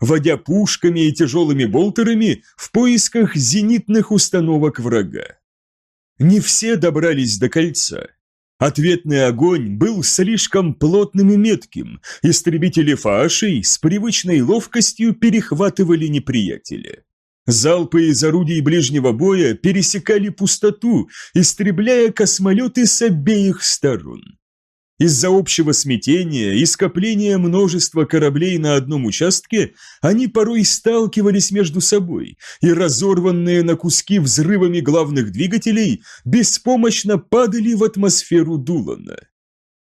водя пушками и тяжелыми болтерами в поисках зенитных установок врага. Не все добрались до кольца. Ответный огонь был слишком плотным и метким, истребители фаашей с привычной ловкостью перехватывали неприятеля. Залпы из орудий ближнего боя пересекали пустоту, истребляя космолеты с обеих сторон. Из-за общего смятения и скопления множества кораблей на одном участке они порой сталкивались между собой, и разорванные на куски взрывами главных двигателей беспомощно падали в атмосферу Дулана.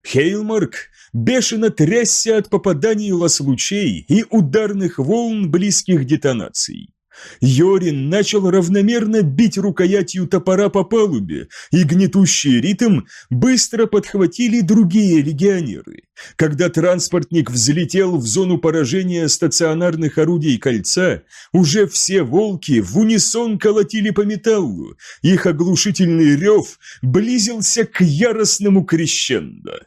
Хейлмарк бешено трясся от попаданий лаз-лучей и ударных волн близких детонаций. Йорин начал равномерно бить рукоятью топора по палубе, и гнетущий ритм быстро подхватили другие легионеры. Когда транспортник взлетел в зону поражения стационарных орудий кольца, уже все волки в унисон колотили по металлу, их оглушительный рев близился к яростному крещендо.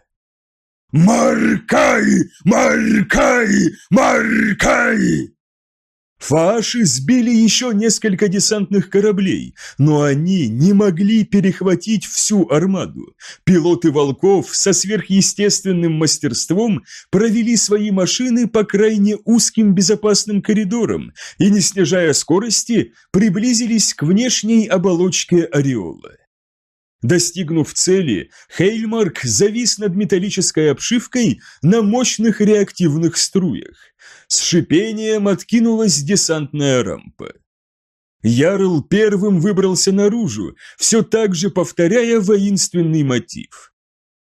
«Маркай! Маркай! Маркай!» Фааши сбили еще несколько десантных кораблей, но они не могли перехватить всю армаду. Пилоты «Волков» со сверхъестественным мастерством провели свои машины по крайне узким безопасным коридорам и, не снижая скорости, приблизились к внешней оболочке ореола. Достигнув цели, Хейльмарк завис над металлической обшивкой на мощных реактивных струях. С шипением откинулась десантная рампа. Ярл первым выбрался наружу, все так же повторяя воинственный мотив.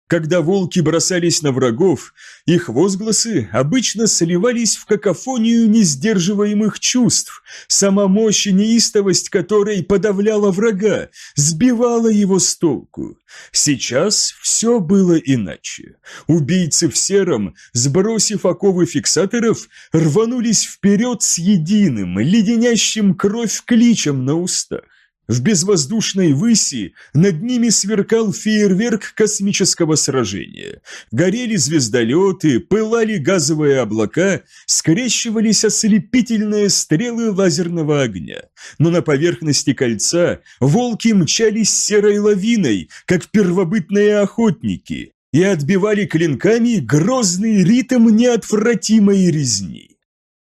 Когда волки бросались на врагов, их возгласы обычно сливались в какофонию несдерживаемых чувств, сама мощь и неистовость которой подавляла врага, сбивала его с толку. Сейчас все было иначе. Убийцы в сером, сбросив оковы фиксаторов, рванулись вперед с единым, леденящим кровь кличем на устах. В безвоздушной выси над ними сверкал фейерверк космического сражения. Горели звездолеты, пылали газовые облака, скрещивались ослепительные стрелы лазерного огня. Но на поверхности кольца волки мчались серой лавиной, как первобытные охотники, и отбивали клинками грозный ритм неотвратимой резни.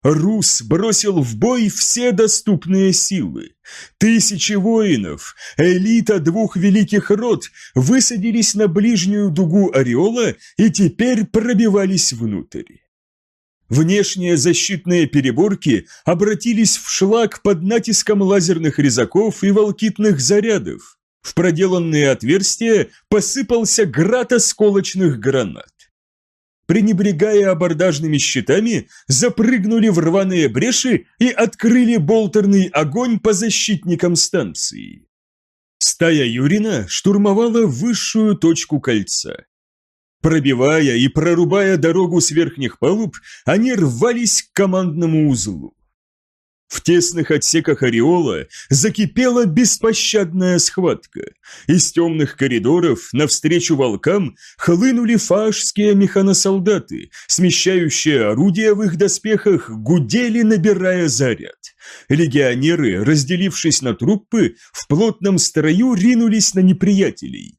Рус бросил в бой все доступные силы. Тысячи воинов, элита двух великих род, высадились на ближнюю дугу ореола и теперь пробивались внутрь. Внешние защитные переборки обратились в шлак под натиском лазерных резаков и волкитных зарядов. В проделанные отверстия посыпался град осколочных гранат пренебрегая абордажными щитами, запрыгнули в рваные бреши и открыли болтерный огонь по защитникам станции. Стая Юрина штурмовала высшую точку кольца. Пробивая и прорубая дорогу с верхних палуб, они рвались к командному узлу. В тесных отсеках ореола закипела беспощадная схватка. Из темных коридоров навстречу волкам хлынули фашские механосолдаты, смещающие орудия в их доспехах гудели, набирая заряд. Легионеры, разделившись на труппы, в плотном строю ринулись на неприятелей.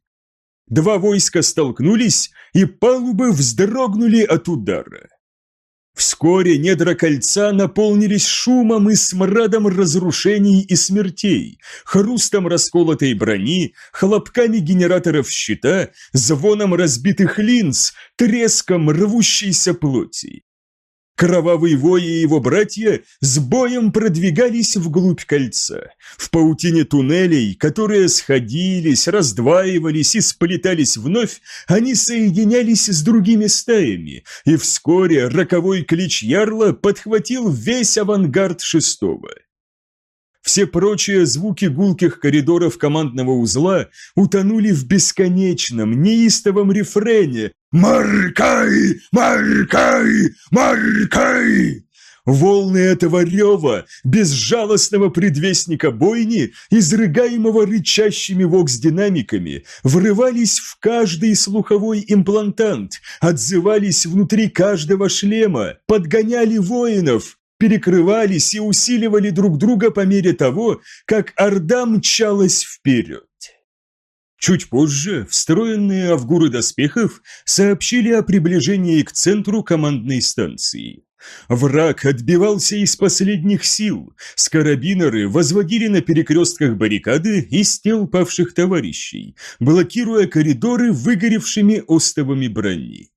Два войска столкнулись, и палубы вздрогнули от удара. Вскоре недра кольца наполнились шумом и смрадом разрушений и смертей, хрустом расколотой брони, хлопками генераторов щита, звоном разбитых линз, треском рвущейся плоти. Кровавый вой и его братья с боем продвигались вглубь кольца. В паутине туннелей, которые сходились, раздваивались и сплетались вновь, они соединялись с другими стаями, и вскоре роковой клич Ярла подхватил весь авангард шестого. Все прочие звуки гулких коридоров командного узла утонули в бесконечном, неистовом рефрене «Маркай! Маркай! Маркай!» Волны этого рева, безжалостного предвестника бойни, изрыгаемого рычащими вокс-динамиками, врывались в каждый слуховой имплантант, отзывались внутри каждого шлема, подгоняли воинов, перекрывались и усиливали друг друга по мере того, как Орда мчалась вперед. Чуть позже встроенные авгуры доспехов сообщили о приближении к центру командной станции. Враг отбивался из последних сил, скарабинеры возводили на перекрестках баррикады из тел павших товарищей, блокируя коридоры выгоревшими остовами брони.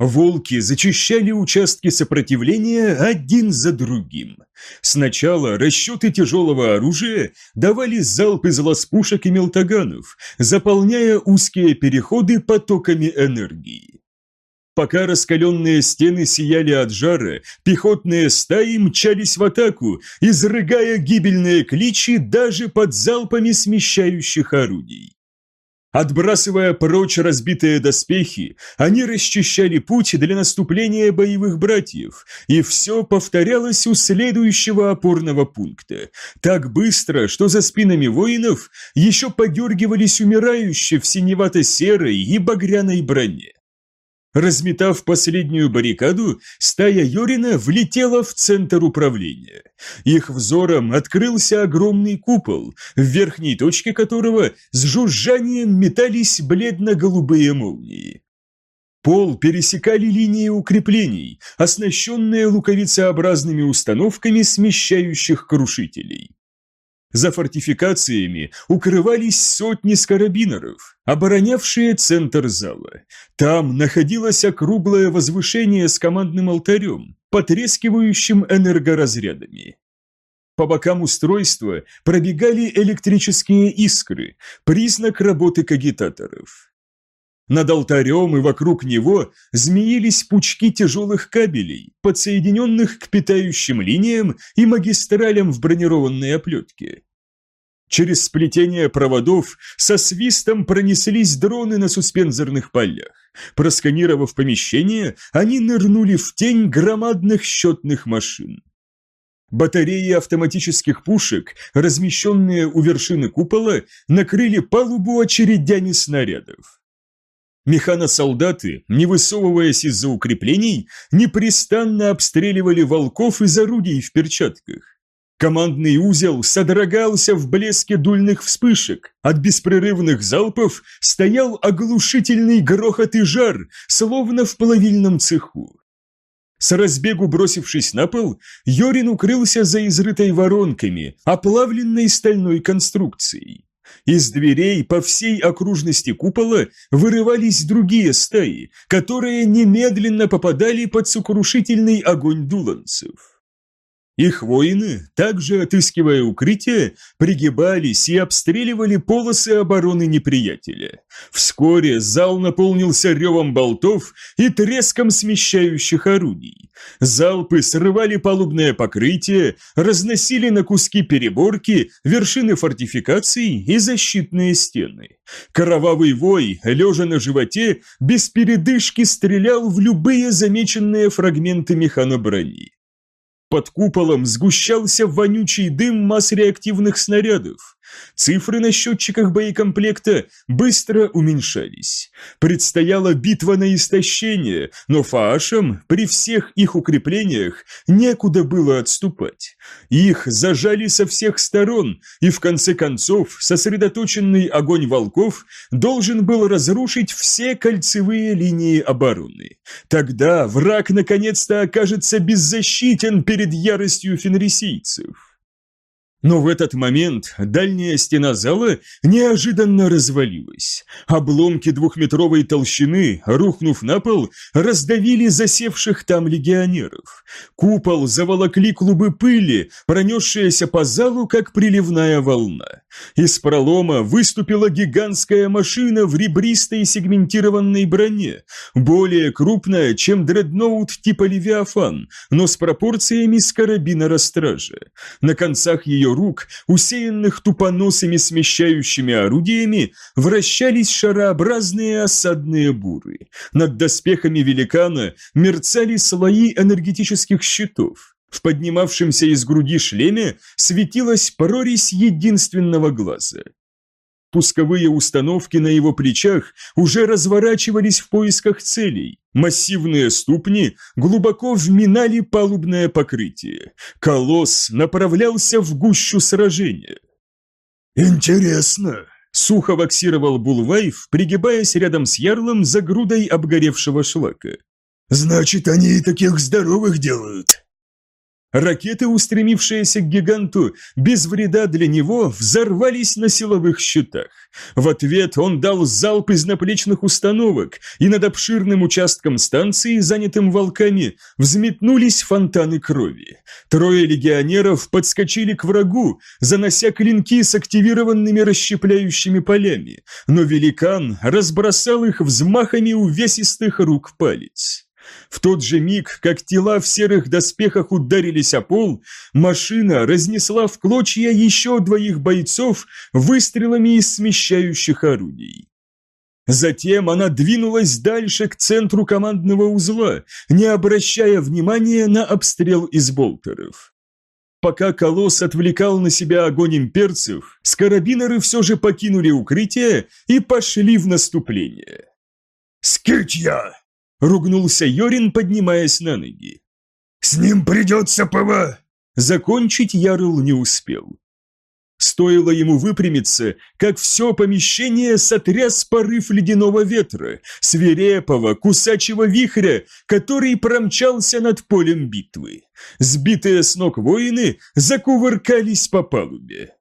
Волки зачищали участки сопротивления один за другим. Сначала расчеты тяжелого оружия давали залп из ласпушек и мелтаганов, заполняя узкие переходы потоками энергии. Пока раскаленные стены сияли от жара, пехотные стаи мчались в атаку, изрыгая гибельные кличи даже под залпами смещающих орудий. Отбрасывая прочь разбитые доспехи, они расчищали путь для наступления боевых братьев, и все повторялось у следующего опорного пункта. Так быстро, что за спинами воинов еще подергивались умирающие в синевато-серой и багряной броне. Разметав последнюю баррикаду, стая Йорина влетела в центр управления. Их взором открылся огромный купол, в верхней точке которого с жужжанием метались бледно-голубые молнии. Пол пересекали линии укреплений, оснащенные луковицеобразными установками смещающих крушителей. За фортификациями укрывались сотни скарабинеров, оборонявшие центр зала. Там находилось округлое возвышение с командным алтарем, потрескивающим энергоразрядами. По бокам устройства пробегали электрические искры, признак работы кагитаторов. Над алтарем и вокруг него змеились пучки тяжелых кабелей, подсоединенных к питающим линиям и магистралям в бронированной оплетке. Через сплетение проводов со свистом пронеслись дроны на суспензорных полях. Просканировав помещение, они нырнули в тень громадных счетных машин. Батареи автоматических пушек, размещенные у вершины купола, накрыли палубу очередями снарядов. Механосолдаты, не высовываясь из-за укреплений, непрестанно обстреливали волков из орудий в перчатках. Командный узел содрогался в блеске дульных вспышек. От беспрерывных залпов стоял оглушительный грохот и жар, словно в плавильном цеху. С разбегу бросившись на пол, Йорин укрылся за изрытой воронками, оплавленной стальной конструкцией. Из дверей по всей окружности купола вырывались другие стаи, которые немедленно попадали под сокрушительный огонь дуланцев. Их воины, также отыскивая укрытие, пригибались и обстреливали полосы обороны неприятеля. Вскоре зал наполнился ревом болтов и треском смещающих орудий. Залпы срывали палубное покрытие, разносили на куски переборки, вершины фортификаций и защитные стены. Кровавый вой, лежа на животе, без передышки стрелял в любые замеченные фрагменты механоброни. Под куполом сгущался вонючий дым масс реактивных снарядов. Цифры на счетчиках боекомплекта быстро уменьшались. Предстояла битва на истощение, но фаашам при всех их укреплениях некуда было отступать. Их зажали со всех сторон, и в конце концов сосредоточенный огонь волков должен был разрушить все кольцевые линии обороны. Тогда враг наконец-то окажется беззащитен перед яростью фенрисийцев. Но в этот момент дальняя стена зала неожиданно развалилась. Обломки двухметровой толщины, рухнув на пол, раздавили засевших там легионеров. Купол заволокли клубы пыли, пронесшиеся по залу, как приливная волна. Из пролома выступила гигантская машина в ребристой сегментированной броне, более крупная, чем дредноут типа Левиафан, но с пропорциями с карабина Стража. На концах ее рук, усеянных тупоносыми смещающими орудиями, вращались шарообразные осадные буры. Над доспехами великана мерцали слои энергетических щитов. В поднимавшемся из груди шлеме светилась прорезь единственного глаза. Пусковые установки на его плечах уже разворачивались в поисках целей. Массивные ступни глубоко вминали палубное покрытие. Колосс направлялся в гущу сражения. «Интересно», — сухо ваксировал Булвайф, пригибаясь рядом с ярлом за грудой обгоревшего шлака. «Значит, они и таких здоровых делают». Ракеты, устремившиеся к гиганту, без вреда для него, взорвались на силовых щитах. В ответ он дал залп из наплечных установок, и над обширным участком станции, занятым волками, взметнулись фонтаны крови. Трое легионеров подскочили к врагу, занося клинки с активированными расщепляющими полями, но великан разбросал их взмахами увесистых рук палец. В тот же миг, как тела в серых доспехах ударились о пол, машина разнесла в клочья еще двоих бойцов выстрелами из смещающих орудий. Затем она двинулась дальше к центру командного узла, не обращая внимания на обстрел из болтеров. Пока Колосс отвлекал на себя огонь имперцев, скарабинеры все же покинули укрытие и пошли в наступление. «Скитья!» Ругнулся Йорин, поднимаясь на ноги. «С ним придется пова...» Закончить Ярл не успел. Стоило ему выпрямиться, как все помещение сотряс порыв ледяного ветра, свирепого, кусачего вихря, который промчался над полем битвы. Сбитые с ног воины закувыркались по палубе.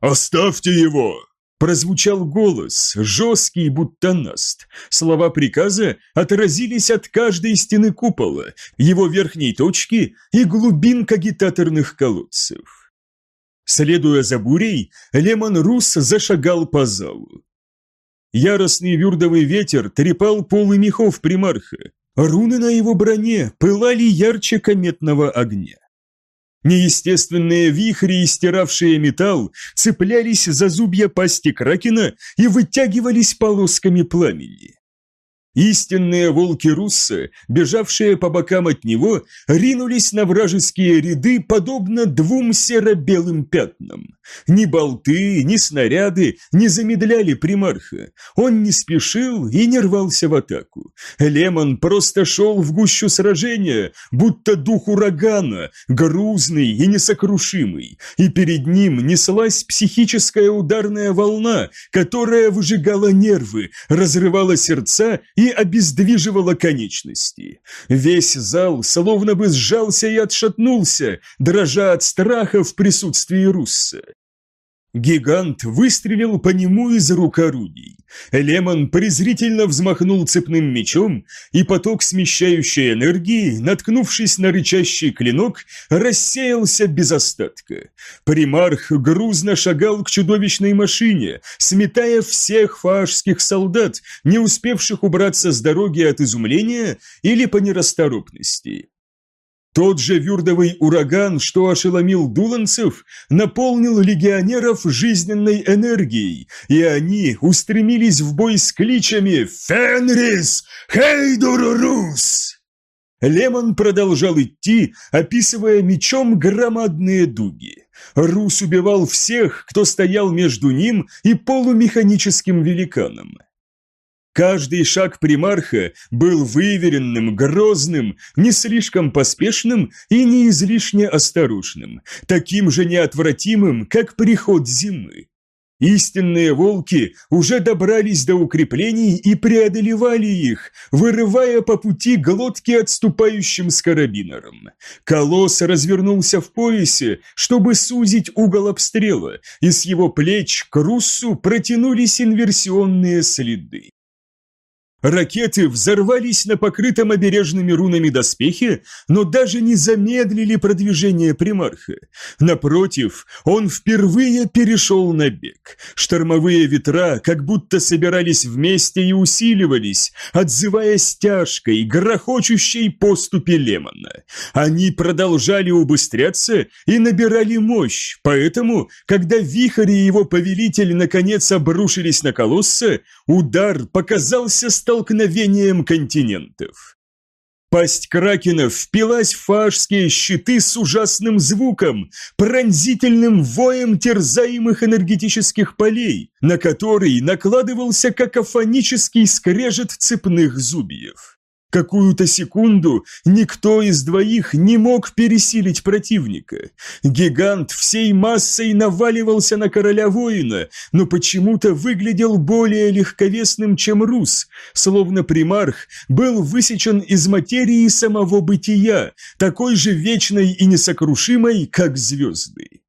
«Оставьте его!» Прозвучал голос, жесткий, будто наст. Слова приказа отразились от каждой стены купола, его верхней точки и глубин кагитаторных колодцев. Следуя за бурей, Лемон Рус зашагал по залу. Яростный вюрдовый ветер трепал полы мехов примарха. Руны на его броне пылали ярче кометного огня. Неестественные вихри, истиравшие металл, цеплялись за зубья пасти кракена и вытягивались полосками пламени. Истинные волки Русса, бежавшие по бокам от него, ринулись на вражеские ряды, подобно двум серо-белым пятнам. Ни болты, ни снаряды не замедляли примарха. Он не спешил и не рвался в атаку. Лемон просто шел в гущу сражения, будто дух урагана, грузный и несокрушимый, и перед ним неслась психическая ударная волна, которая выжигала нервы, разрывала сердца и обездвиживала конечности. Весь зал словно бы сжался и отшатнулся, дрожа от страха в присутствии Русса. Гигант выстрелил по нему из рук орудий. Лемон презрительно взмахнул цепным мечом, и поток смещающей энергии, наткнувшись на рычащий клинок, рассеялся без остатка. Примарх грузно шагал к чудовищной машине, сметая всех фаашских солдат, не успевших убраться с дороги от изумления или по нерасторопности. Тот же вюрдовый ураган, что ошеломил дуланцев, наполнил легионеров жизненной энергией, и они устремились в бой с кличами «Фенрис! Хейдурурус!». Лемон продолжал идти, описывая мечом громадные дуги. Рус убивал всех, кто стоял между ним и полумеханическим великаном. Каждый шаг примарха был выверенным, грозным, не слишком поспешным и не излишне осторожным, таким же неотвратимым, как приход зимы. Истинные волки уже добрались до укреплений и преодолевали их, вырывая по пути глотки отступающим с карабинером. Колосс развернулся в поясе, чтобы сузить угол обстрела, и с его плеч к Руссу протянулись инверсионные следы. Ракеты взорвались на покрытом обережными рунами доспехе, но даже не замедлили продвижение примарха. Напротив, он впервые перешел на бег. Штормовые ветра как будто собирались вместе и усиливались, отзываясь тяжкой, грохочущей поступи Лемона. Они продолжали убыстряться и набирали мощь, поэтому, когда вихрь и его повелитель наконец обрушились на колосса, удар показался столкновением континентов. Пасть Кракена впилась в фашские щиты с ужасным звуком, пронзительным воем терзаемых энергетических полей, на который накладывался какофонический скрежет цепных зубьев. Какую-то секунду никто из двоих не мог пересилить противника. Гигант всей массой наваливался на короля воина, но почему-то выглядел более легковесным, чем Рус, словно примарх был высечен из материи самого бытия, такой же вечной и несокрушимой, как звезды.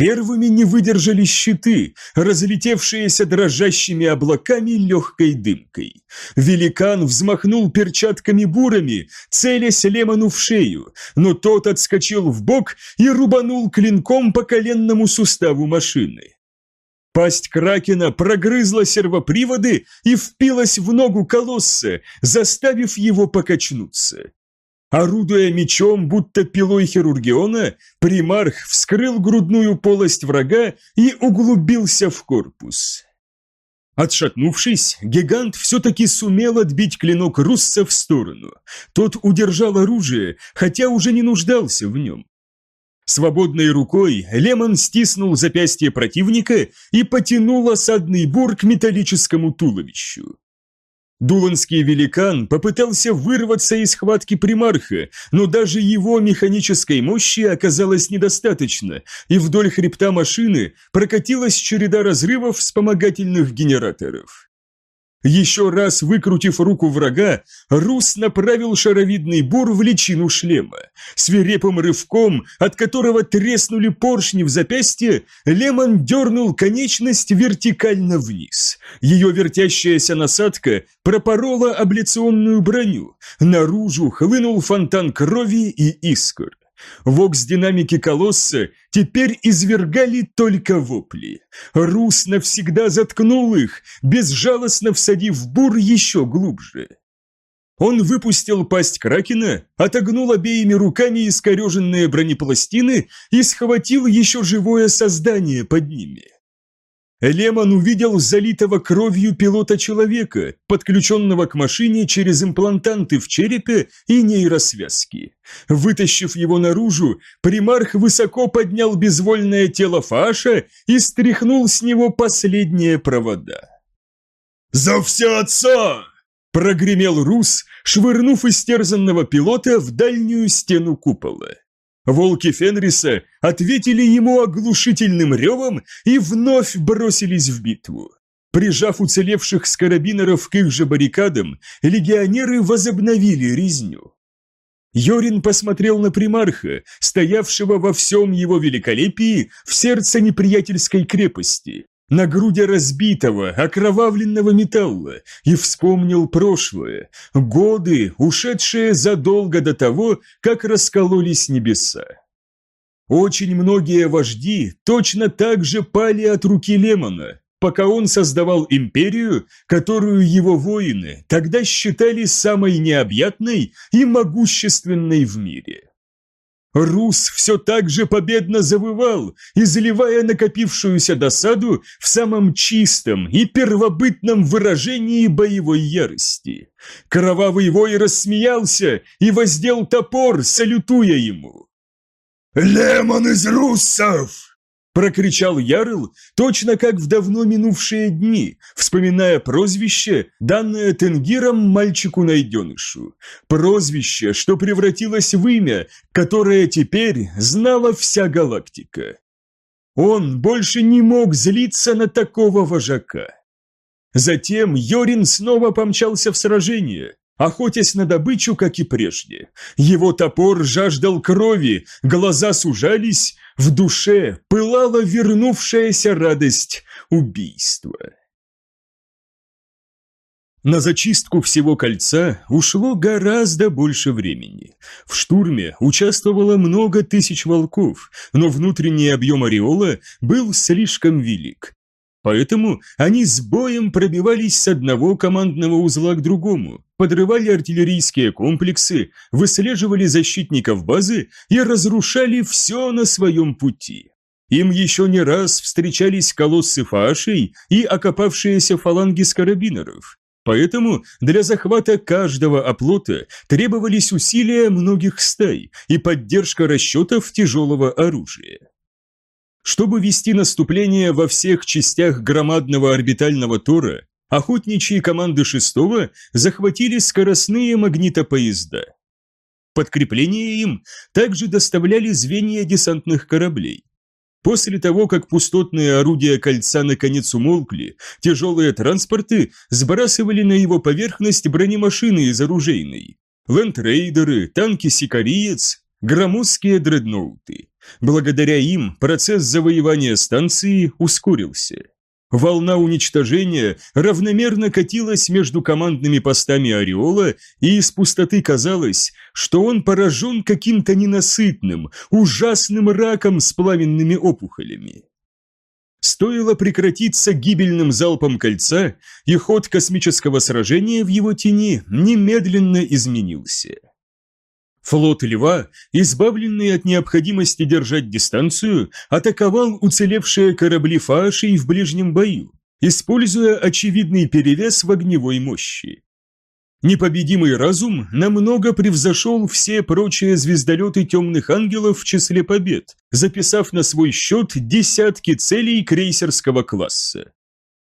Первыми не выдержали щиты, разлетевшиеся дрожащими облаками легкой дымкой. Великан взмахнул перчатками-бурами, целясь Лемону в шею, но тот отскочил в бок и рубанул клинком по коленному суставу машины. Пасть Кракена прогрызла сервоприводы и впилась в ногу колосса, заставив его покачнуться. Орудуя мечом, будто пилой хирургиона, примарх вскрыл грудную полость врага и углубился в корпус. Отшатнувшись, гигант все-таки сумел отбить клинок Русса в сторону. Тот удержал оружие, хотя уже не нуждался в нем. Свободной рукой Лемон стиснул запястье противника и потянул осадный бур к металлическому туловищу. Дуланский великан попытался вырваться из схватки примарха, но даже его механической мощи оказалось недостаточно, и вдоль хребта машины прокатилась череда разрывов вспомогательных генераторов. Еще раз выкрутив руку врага, Рус направил шаровидный бур в личину шлема. Свирепым рывком, от которого треснули поршни в запястье, Лемон дернул конечность вертикально вниз. Ее вертящаяся насадка пропорола абляционную броню. Наружу хлынул фонтан крови и искр. Вокс-динамики колосса теперь извергали только вопли. Рус навсегда заткнул их, безжалостно всадив бур еще глубже. Он выпустил пасть Кракена, отогнул обеими руками искореженные бронепластины и схватил еще живое создание под ними. Лемон увидел залитого кровью пилота-человека, подключенного к машине через имплантанты в черепе и нейросвязки. Вытащив его наружу, примарх высоко поднял безвольное тело Фаша и стряхнул с него последние провода. «За все отца!» – прогремел Рус, швырнув истерзанного пилота в дальнюю стену купола. Волки Фенриса ответили ему оглушительным ревом и вновь бросились в битву. Прижав уцелевших с карабинеров к их же баррикадам, легионеры возобновили резню. Йорин посмотрел на примарха, стоявшего во всем его великолепии в сердце неприятельской крепости, на груди разбитого, окровавленного металла и вспомнил прошлое, годы, ушедшие задолго до того, как раскололись небеса. Очень многие вожди точно так же пали от руки Лемона, пока он создавал империю, которую его воины тогда считали самой необъятной и могущественной в мире. Рус все так же победно завывал, изливая накопившуюся досаду в самом чистом и первобытном выражении боевой ярости. Кровавый вой рассмеялся и воздел топор, салютуя ему. «Лемон из руссов!» Прокричал Ярл, точно как в давно минувшие дни, вспоминая прозвище, данное Тенгиром мальчику-найденышу. Прозвище, что превратилось в имя, которое теперь знала вся галактика. Он больше не мог злиться на такого вожака. Затем Йорин снова помчался в сражение, охотясь на добычу, как и прежде. Его топор жаждал крови, глаза сужались, в душе пылала вернувшаяся радость убийства. На зачистку всего кольца ушло гораздо больше времени. В штурме участвовало много тысяч волков, но внутренний объем ореола был слишком велик. Поэтому они с боем пробивались с одного командного узла к другому, подрывали артиллерийские комплексы, выслеживали защитников базы и разрушали все на своем пути. Им еще не раз встречались колоссы фаашей и окопавшиеся фаланги с карабинеров. Поэтому для захвата каждого оплота требовались усилия многих стай и поддержка расчетов тяжелого оружия. Чтобы вести наступление во всех частях громадного орбитального тора, охотничьи команды шестого захватили скоростные магнитопоезда. Подкрепление им также доставляли звенья десантных кораблей. После того, как пустотные орудия кольца наконец умолкли, тяжелые транспорты сбрасывали на его поверхность бронемашины из оружейной, лендрейдеры, танки «Сикариец», громоздкие дредноуты. Благодаря им процесс завоевания станции ускорился. Волна уничтожения равномерно катилась между командными постами Ореола, и из пустоты казалось, что он поражен каким-то ненасытным, ужасным раком с пламенными опухолями. Стоило прекратиться гибельным залпом кольца, и ход космического сражения в его тени немедленно изменился. Флот Льва, избавленный от необходимости держать дистанцию, атаковал уцелевшие корабли Фаашей в ближнем бою, используя очевидный перевес в огневой мощи. Непобедимый разум намного превзошел все прочие звездолеты темных ангелов в числе побед, записав на свой счет десятки целей крейсерского класса.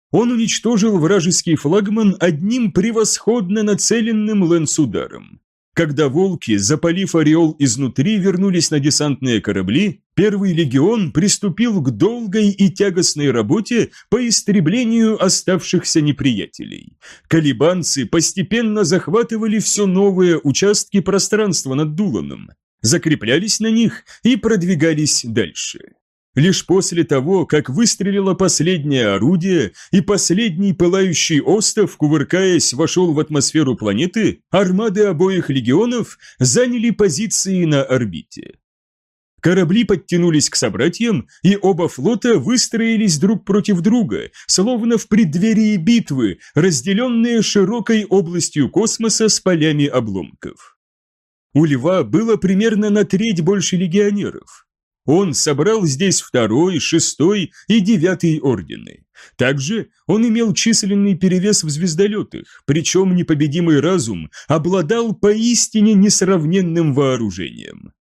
Он уничтожил вражеский флагман одним превосходно нацеленным лэнс-ударом. Когда волки, запалив ореол изнутри, вернулись на десантные корабли, Первый легион приступил к долгой и тягостной работе по истреблению оставшихся неприятелей. Калибанцы постепенно захватывали все новые участки пространства над Дуланом, закреплялись на них и продвигались дальше. Лишь после того, как выстрелило последнее орудие и последний пылающий остов, кувыркаясь, вошел в атмосферу планеты, армады обоих легионов заняли позиции на орбите. Корабли подтянулись к собратьям, и оба флота выстроились друг против друга, словно в преддверии битвы, разделенные широкой областью космоса с полями обломков. У Льва было примерно на треть больше легионеров. Он собрал здесь второй, шестой и девятый ордены. Также он имел численный перевес в звездолетах, причем непобедимый разум обладал поистине несравненным вооружением.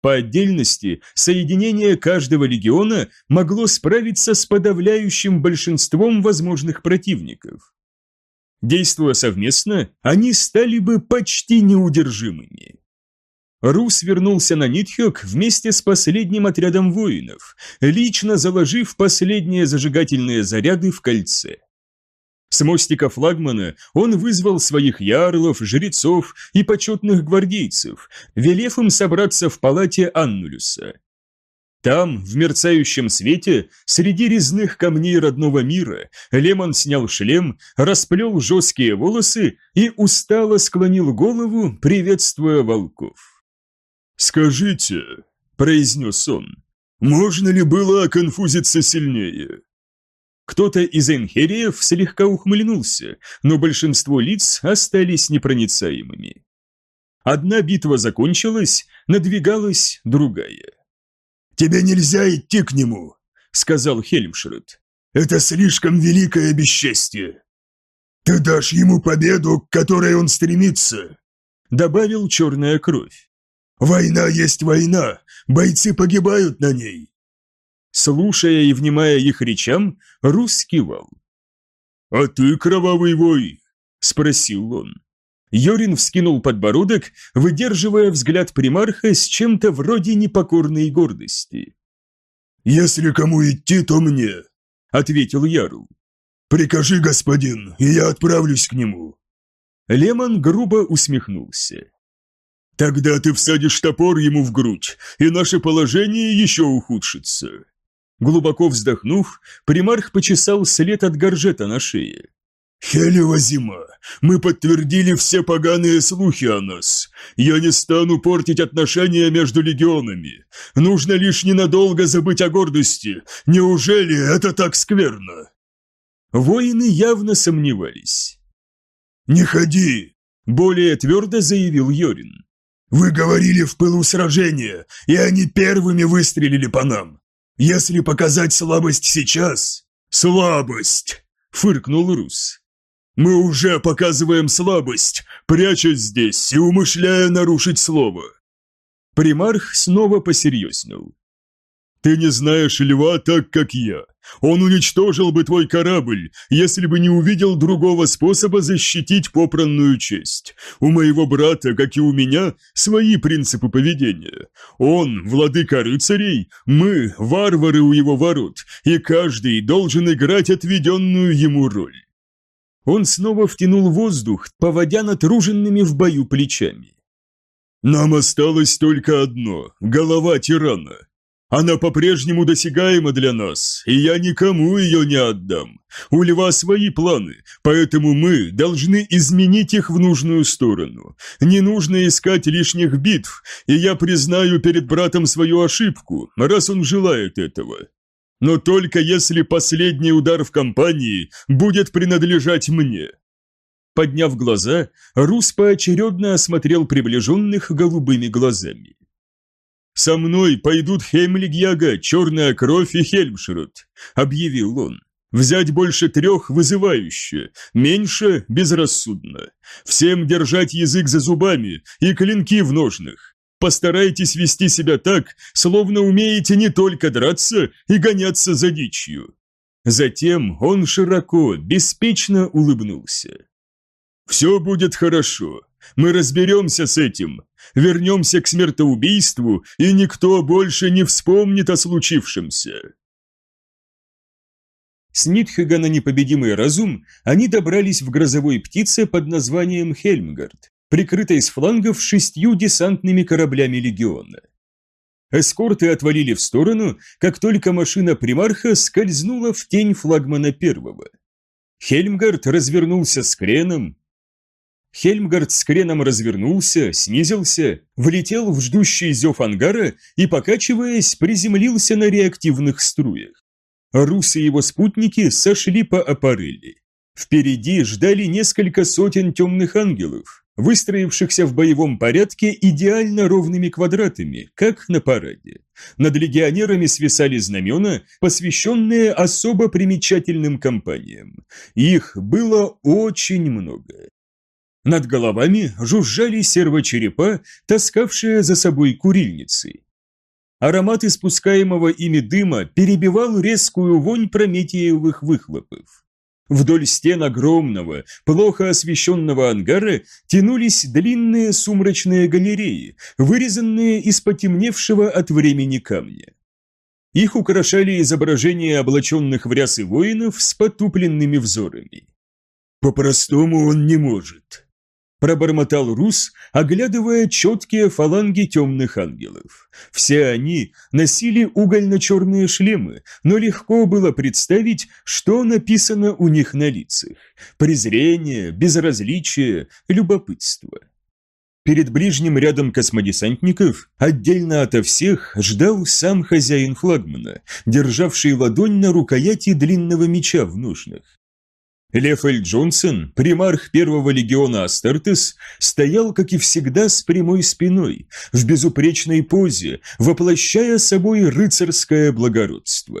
По отдельности, соединение каждого легиона могло справиться с подавляющим большинством возможных противников. Действуя совместно, они стали бы почти неудержимыми. Рус вернулся на Нитхёк вместе с последним отрядом воинов, лично заложив последние зажигательные заряды в кольце. С мостика флагмана он вызвал своих ярлов, жрецов и почетных гвардейцев, велев им собраться в палате Аннулюса. Там, в мерцающем свете, среди резных камней родного мира, Лемон снял шлем, расплел жесткие волосы и устало склонил голову, приветствуя волков. «Скажите», — произнес он, — «можно ли было оконфузиться сильнее?» Кто-то из энхериев слегка ухмыльнулся, но большинство лиц остались непроницаемыми. Одна битва закончилась, надвигалась другая. «Тебе нельзя идти к нему», — сказал Хельмшред. «Это слишком великое бесчестье. Ты дашь ему победу, к которой он стремится», — добавил черная кровь. Война есть война, бойцы погибают на ней. Слушая и внимая их речам, Рус кивал. «А ты, кровавый вой?» – спросил он. Йорин вскинул подбородок, выдерживая взгляд примарха с чем-то вроде непокорной гордости. «Если кому идти, то мне», – ответил Ярл. «Прикажи, господин, и я отправлюсь к нему». Лемон грубо усмехнулся. Тогда ты всадишь топор ему в грудь, и наше положение еще ухудшится. Глубоко вздохнув, примарх почесал след от горжета на шее. «Хелева зима, мы подтвердили все поганые слухи о нас. Я не стану портить отношения между легионами. Нужно лишь ненадолго забыть о гордости. Неужели это так скверно?» Воины явно сомневались. «Не ходи!» – более твердо заявил Йорин. Вы говорили в пылу сражения, и они первыми выстрелили по нам. Если показать слабость сейчас... Слабость! Фыркнул Рус. Мы уже показываем слабость, прячась здесь и умышляя нарушить слово. Примарх снова посерьезнел. Ты не знаешь льва так, как я. Он уничтожил бы твой корабль, если бы не увидел другого способа защитить попранную честь. У моего брата, как и у меня, свои принципы поведения. Он – владыка рыцарей, мы – варвары у его ворот, и каждый должен играть отведенную ему роль. Он снова втянул воздух, поводя натруженными в бою плечами. «Нам осталось только одно – голова тирана. Она по-прежнему досягаема для нас, и я никому ее не отдам. У льва свои планы, поэтому мы должны изменить их в нужную сторону. Не нужно искать лишних битв, и я признаю перед братом свою ошибку, раз он желает этого. Но только если последний удар в компании будет принадлежать мне». Подняв глаза, Рус поочередно осмотрел приближенных голубыми глазами. «Со мной пойдут Хеймлигьяга, Черная Кровь и Хельмшрут», — объявил он. «Взять больше трех вызывающе, меньше безрассудно. Всем держать язык за зубами и клинки в ножнах. Постарайтесь вести себя так, словно умеете не только драться и гоняться за дичью». Затем он широко, беспечно улыбнулся. «Все будет хорошо. Мы разберемся с этим, вернемся к смертоубийству, и никто больше не вспомнит о случившемся». С Нитхегана непобедимый разум они добрались в грозовой птице под названием Хельмгард, прикрытой с флангов шестью десантными кораблями легиона. Эскорты отвалили в сторону, как только машина примарха скользнула в тень флагмана первого. Хельмгард развернулся с креном, Хельмгард с креном развернулся, снизился, влетел в ждущий зев ангара и, покачиваясь, приземлился на реактивных струях. Рус и его спутники сошли по аппарели. Впереди ждали несколько сотен темных ангелов, выстроившихся в боевом порядке идеально ровными квадратами, как на параде. Над легионерами свисали знамена, посвященные особо примечательным компаниям. Их было очень много. Над головами жужжали сервочерепа, таскавшие за собой курильницы. Аромат испускаемого ими дыма перебивал резкую вонь прометиевых выхлопов. Вдоль стен огромного, плохо освещенного ангара тянулись длинные сумрачные галереи, вырезанные из потемневшего от времени камня. Их украшали изображения облаченных в рясы воинов с потупленными взорами. «По-простому он не может», пробормотал Рус, оглядывая четкие фаланги темных ангелов. Все они носили угольно-черные шлемы, но легко было представить, что написано у них на лицах. Презрение, безразличие, любопытство. Перед ближним рядом космодесантников, отдельно ото всех, ждал сам хозяин флагмана, державший ладонь на рукояти длинного меча в ножнах. Лефель Джонсон, примарх первого легиона Астертес, стоял, как и всегда, с прямой спиной, в безупречной позе, воплощая собой рыцарское благородство.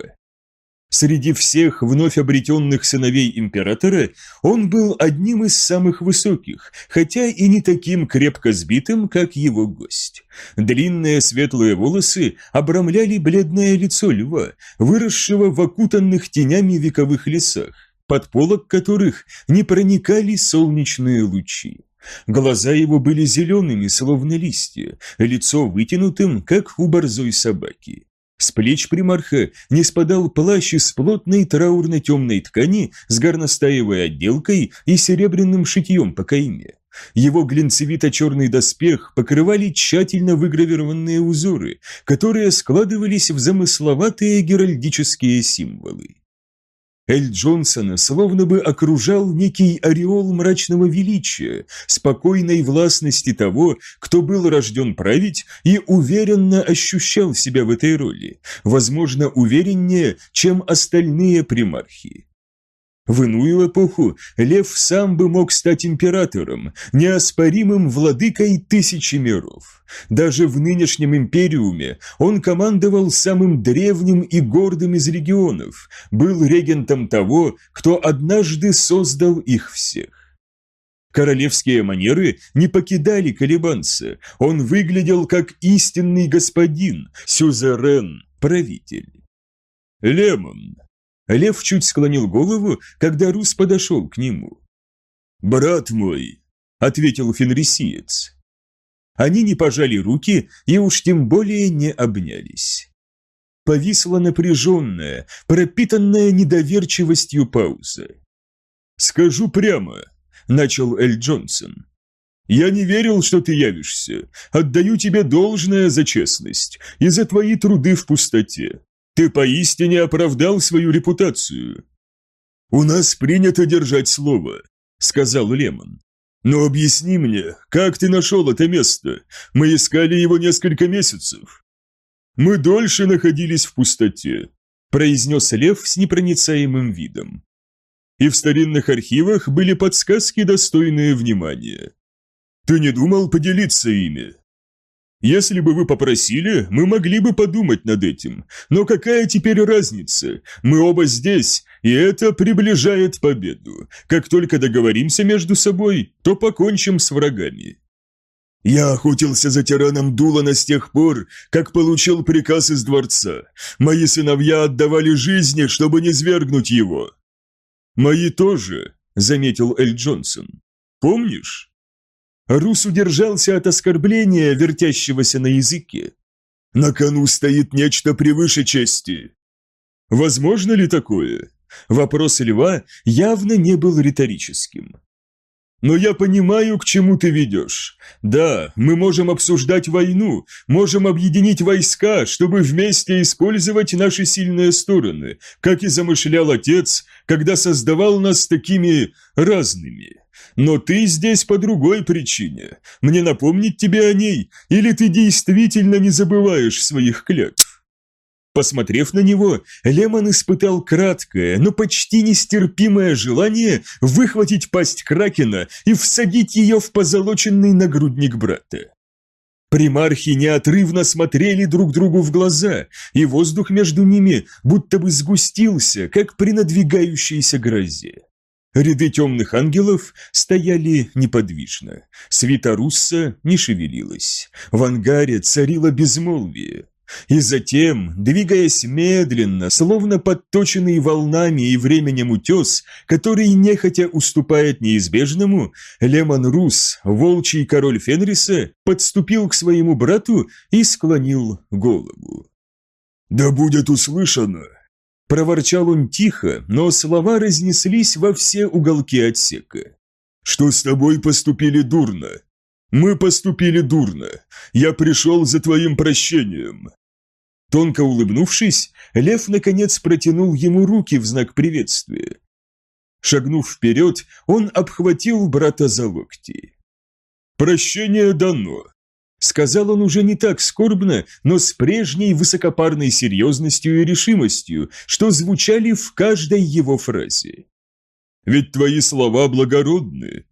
Среди всех вновь обретенных сыновей императора он был одним из самых высоких, хотя и не таким крепко сбитым, как его гость. Длинные светлые волосы обрамляли бледное лицо льва, выросшего в окутанных тенями вековых лесах, под полок которых не проникали солнечные лучи. Глаза его были зелеными, словно листья, лицо вытянутым, как у борзой собаки. С плеч примарха не спадал плащ из плотной траурно-темной ткани с горностаевой отделкой и серебряным шитьем по кайме. Его глинцевито-черный доспех покрывали тщательно выгравированные узоры, которые складывались в замысловатые геральдические символы. Эль Джонсона словно бы окружал некий ореол мрачного величия, спокойной властности того, кто был рожден править и уверенно ощущал себя в этой роли, возможно, увереннее, чем остальные примархи. В иную эпоху Лев сам бы мог стать императором, неоспоримым владыкой тысячи миров. Даже в нынешнем империуме он командовал самым древним и гордым из регионов, был регентом того, кто однажды создал их всех. Королевские манеры не покидали колебанца, он выглядел как истинный господин, сюзерен, правитель. Лемон, Лев чуть склонил голову, когда Рус подошел к нему. «Брат мой», — ответил фенрисиец. Они не пожали руки и уж тем более не обнялись. Повисла напряженная, пропитанная недоверчивостью пауза. «Скажу прямо», — начал Эль Джонсон. «Я не верил, что ты явишься. Отдаю тебе должное за честность и за твои труды в пустоте. Ты поистине оправдал свою репутацию». «У нас принято держать слово», — сказал Лемон. «Но объясни мне, как ты нашел это место? Мы искали его несколько месяцев». «Мы дольше находились в пустоте», — произнес Лев с непроницаемым видом. «И в старинных архивах были подсказки, достойные внимания. Ты не думал поделиться ими?» Если бы вы попросили, мы могли бы подумать над этим. Но какая теперь разница? Мы оба здесь, и это приближает победу. Как только договоримся между собой, то покончим с врагами. Я охотился за тираном Дулана с тех пор, как получил приказ из дворца. Мои сыновья отдавали жизни, чтобы не свергнуть его. Мои тоже, заметил Эль Джонсон. Помнишь? Рус удержался от оскорбления, вертящегося на языке. «На кону стоит нечто превыше чести». «Возможно ли такое?» Вопрос льва явно не был риторическим. «Но я понимаю, к чему ты ведешь. Да, мы можем обсуждать войну, можем объединить войска, чтобы вместе использовать наши сильные стороны, как и замышлял отец, когда создавал нас такими разными». Но ты здесь по другой причине. Мне напомнить тебе о ней, или ты действительно не забываешь своих клятв?» Посмотрев на него, Лемон испытал краткое, но почти нестерпимое желание выхватить пасть Кракена и всадить ее в позолоченный нагрудник брата. Примархи неотрывно смотрели друг другу в глаза, и воздух между ними будто бы сгустился, как при надвигающейся грозе. Ряды темных ангелов стояли неподвижно. Свита Русса не шевелилась. В ангаре царило безмолвие. И затем, двигаясь медленно, словно подточенный волнами и временем утес, который нехотя уступает неизбежному, Лемон Рус, волчий король Фенриса, подступил к своему брату и склонил голову. «Да будет услышано!» Проворчал он тихо, но слова разнеслись во все уголки отсека. «Что с тобой поступили дурно? Мы поступили дурно. Я пришел за твоим прощением». Тонко улыбнувшись, Лев наконец протянул ему руки в знак приветствия. Шагнув вперед, он обхватил брата за локти. «Прощение дано. Сказал он уже не так скорбно, но с прежней высокопарной серьезностью и решимостью, что звучали в каждой его фразе. «Ведь твои слова благородны».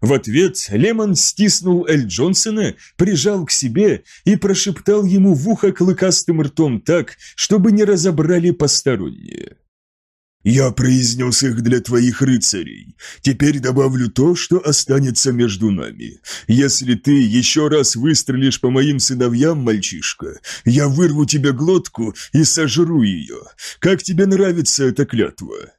В ответ Лемон стиснул Эль Джонсона, прижал к себе и прошептал ему в ухо клыкастым ртом так, чтобы не разобрали посторонние. «Я произнес их для твоих рыцарей. Теперь добавлю то, что останется между нами. Если ты еще раз выстрелишь по моим сыновьям, мальчишка, я вырву тебе глотку и сожру ее. Как тебе нравится эта клятва?»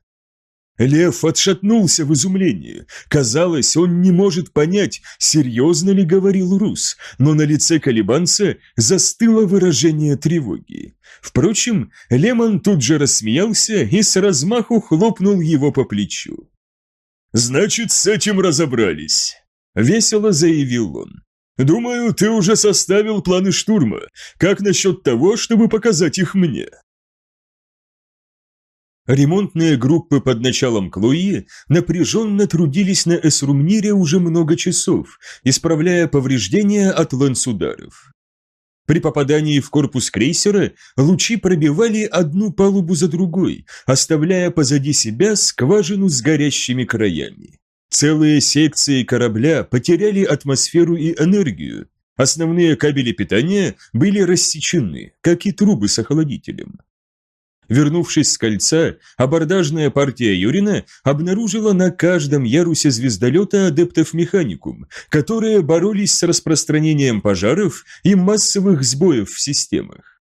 Лев отшатнулся в изумлении. Казалось, он не может понять, серьезно ли говорил Рус, но на лице колебанца застыло выражение тревоги. Впрочем, Лемон тут же рассмеялся и с размаху хлопнул его по плечу. «Значит, с этим разобрались», — весело заявил он. «Думаю, ты уже составил планы штурма. Как насчет того, чтобы показать их мне?» Ремонтные группы под началом Клои напряженно трудились на Эсрумнире уже много часов, исправляя повреждения от лэнс-ударов. При попадании в корпус крейсера лучи пробивали одну палубу за другой, оставляя позади себя скважину с горящими краями. Целые секции корабля потеряли атмосферу и энергию. Основные кабели питания были рассечены, как и трубы с охладителем. Вернувшись с кольца, абордажная партия Юрина обнаружила на каждом ярусе звездолета адептов механикум, которые боролись с распространением пожаров и массовых сбоев в системах.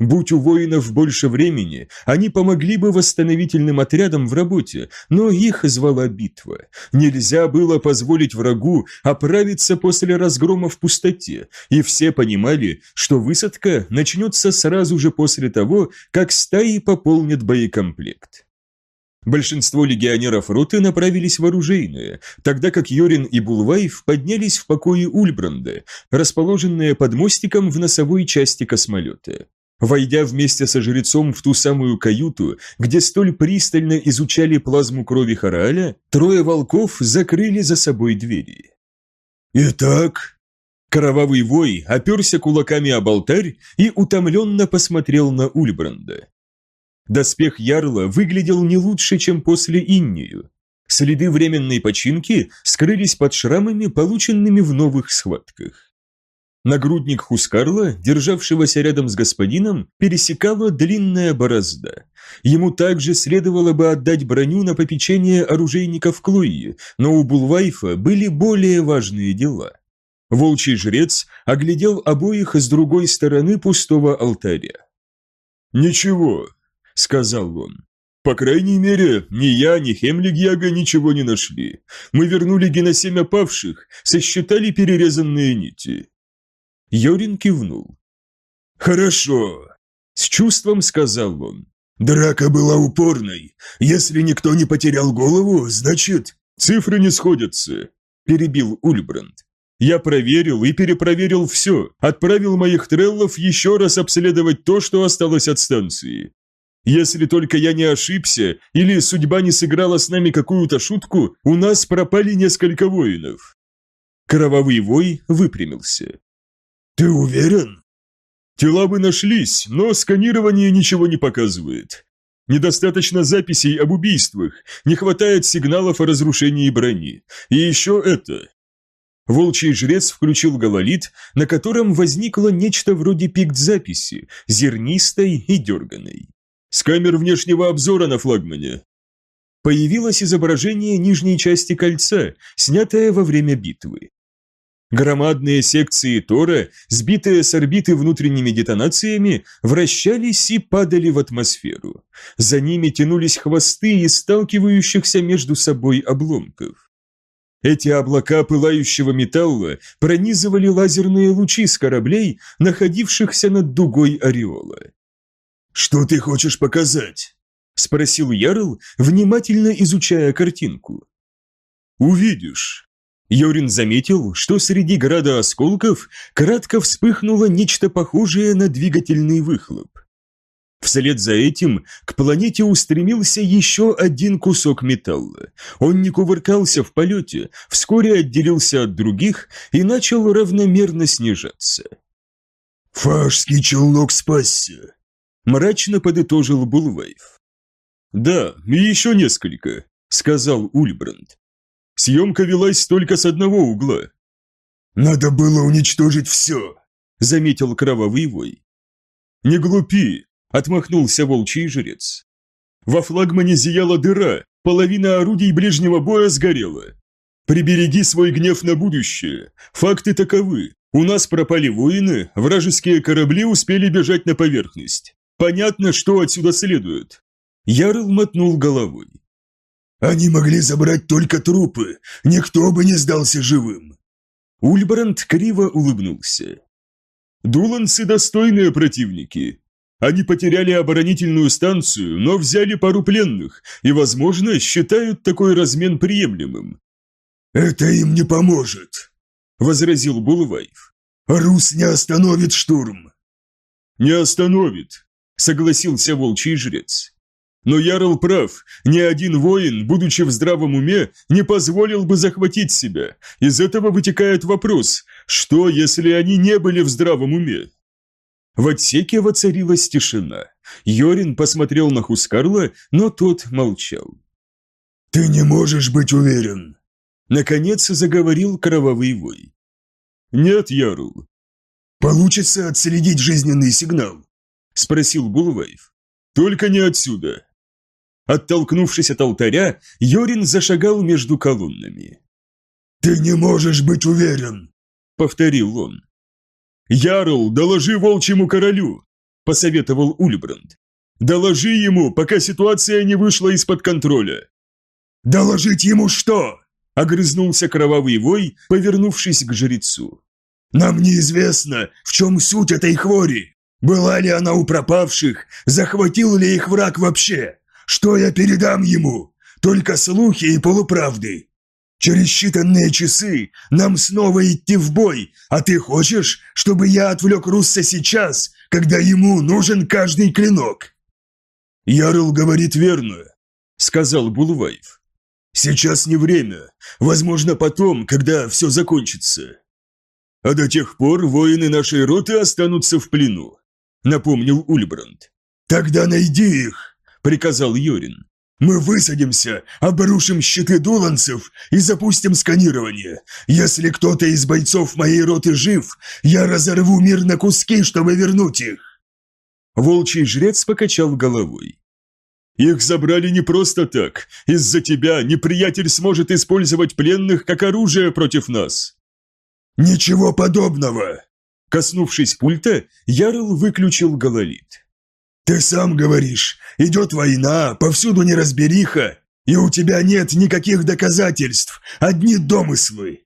Будь у воинов больше времени, они помогли бы восстановительным отрядам в работе, но их звала битва. Нельзя было позволить врагу оправиться после разгрома в пустоте, и все понимали, что высадка начнется сразу же после того, как стаи пополнят боекомплект. Большинство легионеров роты направились в оружейные, тогда как Йорин и Булвайф поднялись в покои Ульбранда, расположенные под мостиком в носовой части космолета. Войдя вместе со жрецом в ту самую каюту, где столь пристально изучали плазму крови Хараля, трое волков закрыли за собой двери. «Итак...» Кровавый вой оперся кулаками об алтарь и утомленно посмотрел на Ульбранда. Доспех Ярла выглядел не лучше, чем после Иннию. Следы временной починки скрылись под шрамами, полученными в новых схватках. Нагрудник Хускарла, державшегося рядом с господином, пересекала длинная борозда. Ему также следовало бы отдать броню на попечение оружейников Клои, но у Булвайфа были более важные дела. Волчий жрец оглядел обоих с другой стороны пустого алтаря. «Ничего», — сказал он. «По крайней мере, ни я, ни Хемлигьяга ничего не нашли. Мы вернули геносемя павших, сосчитали перерезанные нити. Йорин кивнул. «Хорошо», — с чувством сказал он. «Драка была упорной. Если никто не потерял голову, значит...» «Цифры не сходятся», — перебил Ульбранд. «Я проверил и перепроверил все, отправил моих треллов еще раз обследовать то, что осталось от станции. Если только я не ошибся, или судьба не сыграла с нами какую-то шутку, у нас пропали несколько воинов». Кровавый вой выпрямился. «Ты уверен?» «Тела бы нашлись, но сканирование ничего не показывает. Недостаточно записей об убийствах, не хватает сигналов о разрушении брони. И еще это». Волчий жрец включил гололит, на котором возникло нечто вроде пикт-записи, зернистой и дерганой. «С камер внешнего обзора на флагмане», появилось изображение нижней части кольца, снятое во время битвы. Громадные секции Тора, сбитые с орбиты внутренними детонациями, вращались и падали в атмосферу. За ними тянулись хвосты из сталкивающихся между собой обломков. Эти облака пылающего металла пронизывали лазерные лучи с кораблей, находившихся над дугой ореола. «Что ты хочешь показать?» – спросил Ярл, внимательно изучая картинку. «Увидишь», Йорин заметил, что среди града осколков кратко вспыхнуло нечто похожее на двигательный выхлоп. Вслед за этим к планете устремился еще один кусок металла. Он не кувыркался в полете, вскоре отделился от других и начал равномерно снижаться. «Фашский челнок спасся», – мрачно подытожил Булвайф. «Да, еще несколько», – сказал Ульбранд. Съемка велась только с одного угла. «Надо было уничтожить все», — заметил кровавый вой. «Не глупи», — отмахнулся волчий жрец. «Во флагмане зияла дыра, половина орудий ближнего боя сгорела. Прибереги свой гнев на будущее. Факты таковы. У нас пропали воины, вражеские корабли успели бежать на поверхность. Понятно, что отсюда следует». Ярл мотнул головой. Они могли забрать только трупы, никто бы не сдался живым. Ульбранд криво улыбнулся. Дуланцы достойные противники. Они потеряли оборонительную станцию, но взяли пару пленных и, возможно, считают такой размен приемлемым. «Это им не поможет», — возразил Булваев. «Рус не остановит штурм». «Не остановит», — согласился волчий жрец. Но Ярл прав, ни один воин, будучи в здравом уме, не позволил бы захватить себя. Из этого вытекает вопрос, что, если они не были в здравом уме? В отсеке воцарилась тишина. Йорин посмотрел на Хускарла, но тот молчал. «Ты не можешь быть уверен!» Наконец заговорил кровавый вой. «Нет, Ярл». «Получится отследить жизненный сигнал?» Спросил Булвайф. «Только не отсюда». Оттолкнувшись от алтаря, Йорин зашагал между колоннами. «Ты не можешь быть уверен!» Повторил он. «Ярл, доложи волчьему королю!» Посоветовал Ульбранд. «Доложи ему, пока ситуация не вышла из-под контроля!» «Доложить ему что?» – огрызнулся кровавый вой, повернувшись к жрецу. «Нам неизвестно, в чем суть этой хвори. Была ли она у пропавших, захватил ли их враг вообще? Что я передам ему? Только слухи и полуправды. Через считанные часы нам снова идти в бой, а ты хочешь, чтобы я отвлек Русса сейчас, когда ему нужен каждый клинок?» «Ярл говорит верно», — сказал Булваев. Сейчас не время. Возможно, потом, когда все закончится. А до тех пор воины нашей роты останутся в плену, напомнил Ульбранд. Тогда найди их, приказал Йорин. Мы высадимся, обрушим щиты дуланцев и запустим сканирование. Если кто-то из бойцов моей роты жив, я разорву мир на куски, чтобы вернуть их. Волчий жрец покачал головой. Их забрали не просто так. Из-за тебя неприятель сможет использовать пленных как оружие против нас. Ничего подобного. Коснувшись пульта, Ярл выключил гололит. Ты сам говоришь, идет война, повсюду неразбериха, и у тебя нет никаких доказательств, одни домыслы.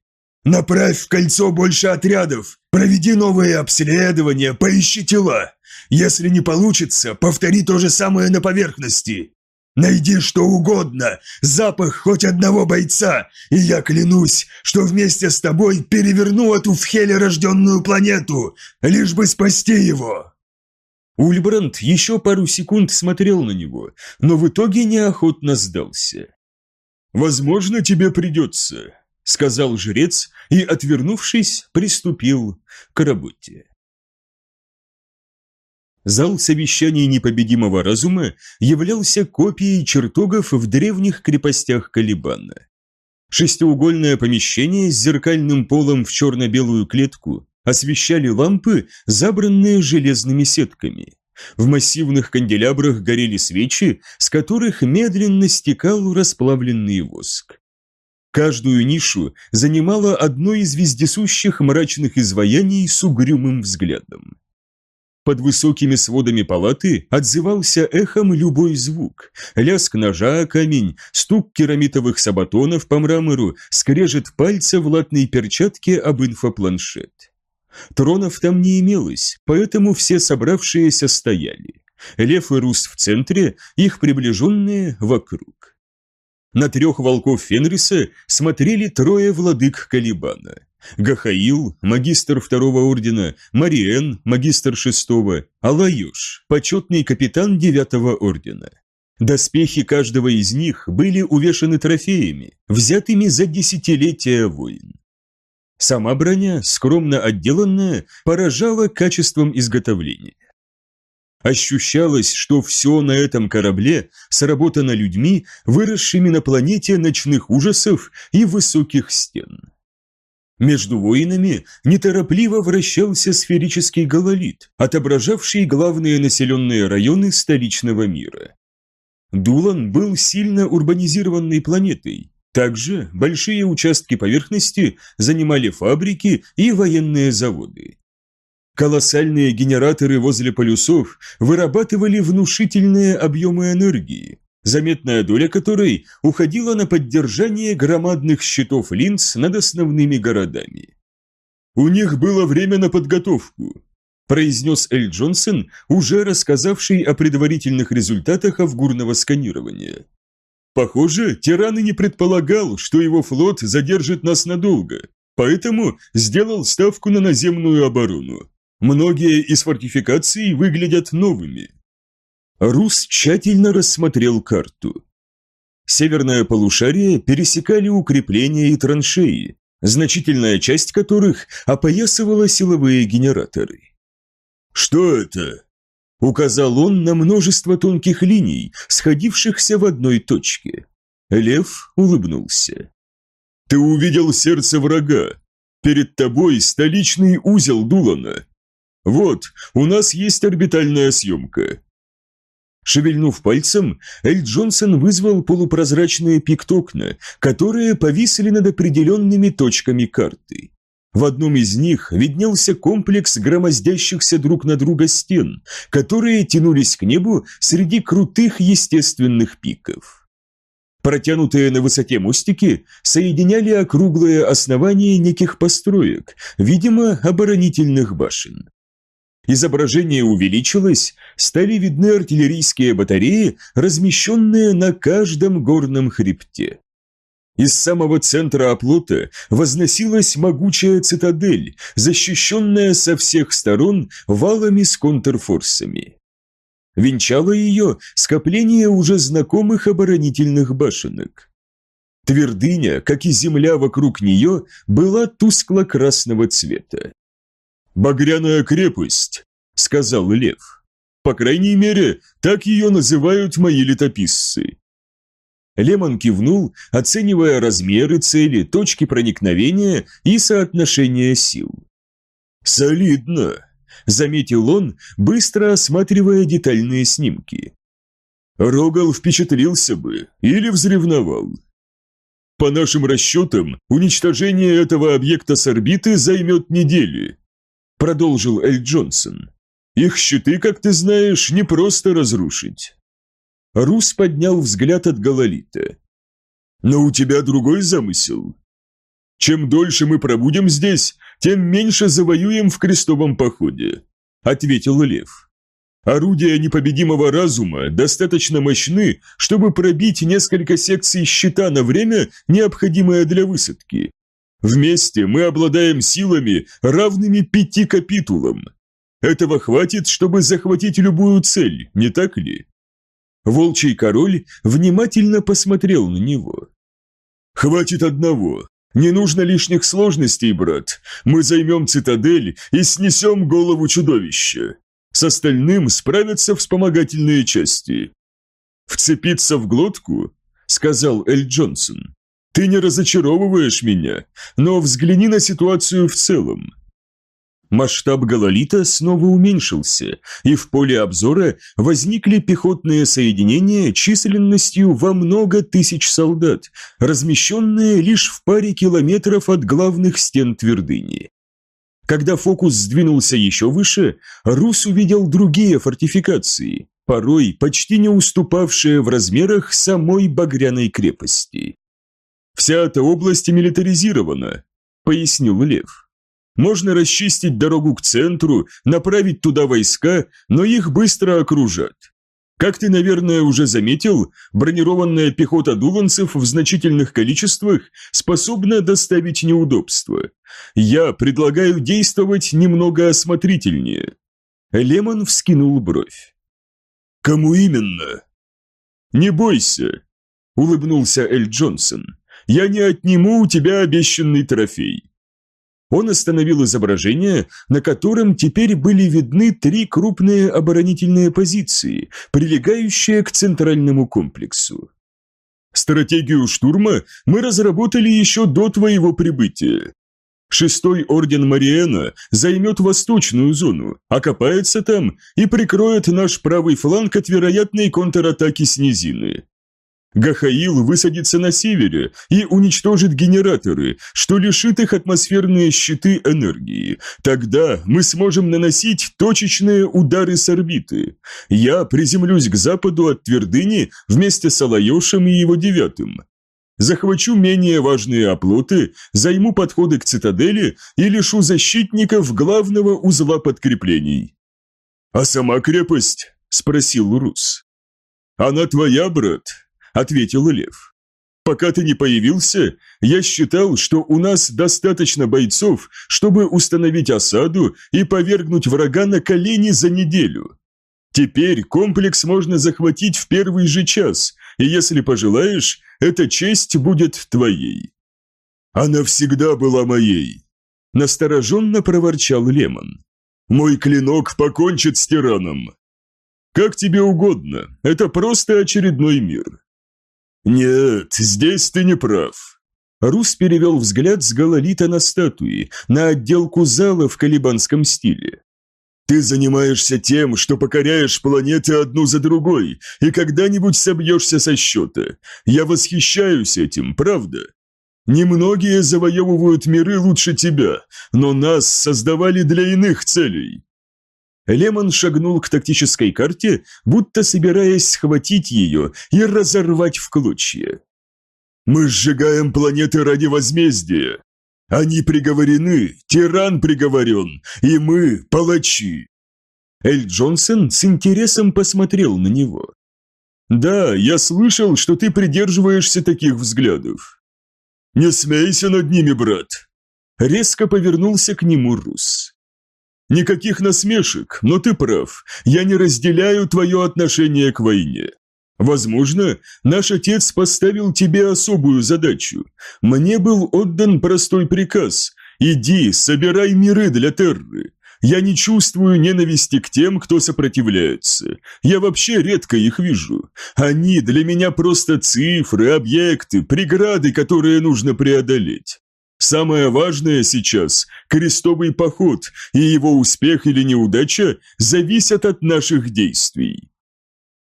Направь в кольцо больше отрядов, проведи новые обследования, поищи тела. Если не получится, повтори то же самое на поверхности. Найди что угодно, запах хоть одного бойца, и я клянусь, что вместе с тобой переверну эту в Хеле рожденную планету, лишь бы спасти его». Ульбранд еще пару секунд смотрел на него, но в итоге неохотно сдался. «Возможно, тебе придется», — сказал жрец и, отвернувшись, приступил к работе. Зал совещаний непобедимого разума являлся копией чертогов в древних крепостях Калибана. Шестиугольное помещение с зеркальным полом в черно-белую клетку освещали лампы, забранные железными сетками. В массивных канделябрах горели свечи, с которых медленно стекал расплавленный воск. Каждую нишу занимало одно из вездесущих мрачных изваяний с угрюмым взглядом. Под высокими сводами палаты отзывался эхом любой звук. Лязг ножа о камень, стук керамитовых сабатонов по мрамору, скрежет пальца в латной перчатке об инфопланшет. Тронов там не имелось, поэтому все собравшиеся стояли. Лев и Рус в центре, их приближенные вокруг. На трех волков Фенриса смотрели трое владык Калибана. Гахаил, магистр второго ордена, Мариен, магистр шестого, Алаюш, почетный капитан девятого ордена. Доспехи каждого из них были увешаны трофеями, взятыми за десятилетия войн. Сама броня, скромно отделанная, поражала качеством изготовления. Ощущалось, что все на этом корабле сработано людьми, выросшими на планете ночных ужасов и высоких стен. Между воинами неторопливо вращался сферический гололит, отображавший главные населенные районы столичного мира. Дулан был сильно урбанизированной планетой. Также большие участки поверхности занимали фабрики и военные заводы. Колоссальные генераторы возле полюсов вырабатывали внушительные объемы энергии, заметная доля которой уходила на поддержание громадных щитов линз над основными городами. «У них было время на подготовку», – произнес Эль Джонсон, уже рассказавший о предварительных результатах авгурного сканирования. «Похоже, Тиран и не предполагал, что его флот задержит нас надолго, поэтому сделал ставку на наземную оборону. Многие из фортификаций выглядят новыми, Рус тщательно рассмотрел карту. Северное полушарие пересекали укрепления и траншеи, значительная часть которых опоясывала силовые генераторы. «Что это?» Указал он на множество тонких линий, сходившихся в одной точке. Лев улыбнулся. «Ты увидел сердце врага. Перед тобой столичный узел Дулана. Вот, у нас есть орбитальная съемка». Шевельнув пальцем, Эль Джонсон вызвал полупрозрачные пиктокна, которые повисли над определенными точками карты. В одном из них виднелся комплекс громоздящихся друг на друга стен, которые тянулись к небу среди крутых естественных пиков. Протянутые на высоте мостики соединяли округлое основание неких построек, видимо, оборонительных башен. Изображение увеличилось, стали видны артиллерийские батареи, размещенные на каждом горном хребте. Из самого центра оплота возносилась могучая цитадель, защищенная со всех сторон валами с контрфорсами. Венчало ее скопление уже знакомых оборонительных башенок. Твердыня, как и земля вокруг нее, была тускло-красного цвета. «Багряная крепость», — сказал Лев. «По крайней мере, так ее называют мои летописцы. Лемон кивнул, оценивая размеры цели, точки проникновения и соотношение сил. «Солидно», — заметил он, быстро осматривая детальные снимки. «Рогал впечатлился бы или взревновал. По нашим расчетам, уничтожение этого объекта с орбиты займет недели», — продолжил Эль Джонсон. «Их щиты, как ты знаешь, не просто разрушить». Рус поднял взгляд от Гололита. «Но у тебя другой замысел. Чем дольше мы пробудем здесь, тем меньше завоюем в крестовом походе», — ответил Лев. «Орудия непобедимого разума достаточно мощны, чтобы пробить несколько секций щита на время, необходимое для высадки. Вместе мы обладаем силами, равными пяти капитулам. Этого хватит, чтобы захватить любую цель, не так ли?» Волчий король внимательно посмотрел на него. «Хватит одного. Не нужно лишних сложностей, брат. Мы займем цитадель и снесем голову чудовища. С остальным справятся вспомогательные части». «Вцепиться в глотку?» — сказал Эль Джонсон. «Ты не разочаровываешь меня, но взгляни на ситуацию в целом. Масштаб гололита снова уменьшился, и в поле обзора возникли пехотные соединения численностью во много тысяч солдат, размещенные лишь в паре километров от главных стен твердыни. Когда фокус сдвинулся еще выше, Рус увидел другие фортификации, порой почти не уступавшие в размерах самой Багряной крепости. «Вся эта область милитаризирована», — пояснил Лев. Можно расчистить дорогу к центру, направить туда войска, но их быстро окружат. Как ты, наверное, уже заметил, бронированная пехота дуланцев в значительных количествах способна доставить неудобства. Я предлагаю действовать немного осмотрительнее. Лемон вскинул бровь. Кому именно? Не бойся, улыбнулся Эль Джонсон. Я не отниму у тебя обещанный трофей. Он остановил изображение, на котором теперь были видны три крупные оборонительные позиции, прилегающие к центральному комплексу. «Стратегию штурма мы разработали еще до твоего прибытия. Шестой орден Мариэна займет восточную зону, окопается там и прикроет наш правый фланг от вероятной контратаки с низины. Гахаил высадится на севере и уничтожит генераторы, что лишит их атмосферные щиты энергии. Тогда мы сможем наносить точечные удары с орбиты. Я приземлюсь к западу от твердыни вместе с Алайошем и его девятым. Захвачу менее важные оплоты, займу подходы к цитадели и лишу защитников главного узла подкреплений. «А сама крепость?» – спросил Рус. «Она твоя, брат?» Ответил Лев. Пока ты не появился, я считал, что у нас достаточно бойцов, чтобы установить осаду и повергнуть врага на колени за неделю. Теперь комплекс можно захватить в первый же час, и если пожелаешь, эта честь будет твоей. Она всегда была моей, настороженно проворчал Лемон. Мой клинок покончит с тираном. Как тебе угодно, это просто очередной мир. Нет, здесь ты не прав. Рус перевел взгляд с гололита на статуи, на отделку зала в калибанском стиле. Ты занимаешься тем, что покоряешь планеты одну за другой, и когда-нибудь собьешься со счета. Я восхищаюсь этим, правда? Немногие завоевывают миры лучше тебя, но нас создавали для иных целей. Лемон шагнул к тактической карте, будто собираясь схватить ее и разорвать в клочья. «Мы сжигаем планеты ради возмездия. Они приговорены, тиран приговорен, и мы – палачи». Эль Джонсон с интересом посмотрел на него. «Да, я слышал, что ты придерживаешься таких взглядов. «Не смейся над ними, брат!» Резко повернулся к нему Рус. «Никаких насмешек, но ты прав. Я не разделяю твое отношение к войне. Возможно, наш отец поставил тебе особую задачу. Мне был отдан простой приказ. Иди, собирай миры для Терры. Я не чувствую ненависти к тем, кто сопротивляется. Я вообще редко их вижу. Они для меня просто цифры, объекты, преграды, которые нужно преодолеть. Самое важное сейчас – крестовый поход, и его успех или неудача зависят от наших действий.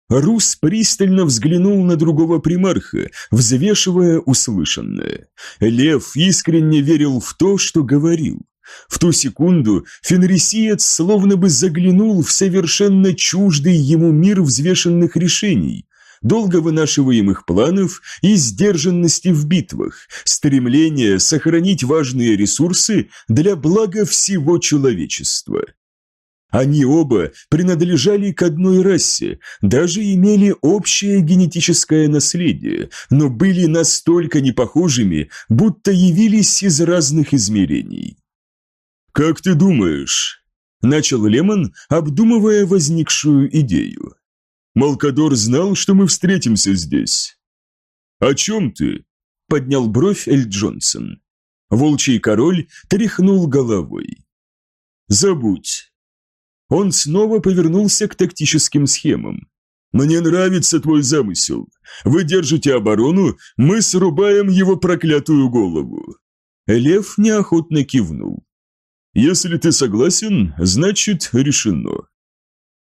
Рус пристально взглянул на другого примарха, взвешивая услышанное. Лев искренне верил в то, что говорил. В ту секунду фенрисиец словно бы заглянул в совершенно чуждый ему мир взвешенных решений, долго вынашиваемых планов и сдержанности в битвах, стремления сохранить важные ресурсы для блага всего человечества. Они оба принадлежали к одной расе, даже имели общее генетическое наследие, но были настолько непохожими, будто явились из разных измерений. «Как ты думаешь?» – начал Лемон, обдумывая возникшую идею. «Малкадор знал, что мы встретимся здесь». «О чем ты?» – поднял бровь Эль Джонсон. Волчий король тряхнул головой. «Забудь». Он снова повернулся к тактическим схемам. «Мне нравится твой замысел. Вы держите оборону, мы срубаем его проклятую голову». Лев неохотно кивнул. Если ты согласен, значит решено.